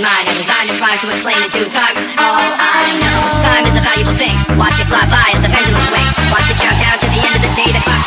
in mind A just trying to explain in due time. All I know Time is a valuable thing. Watch it fly by as the pendulum swings. Watch it count down to the end of the day The clock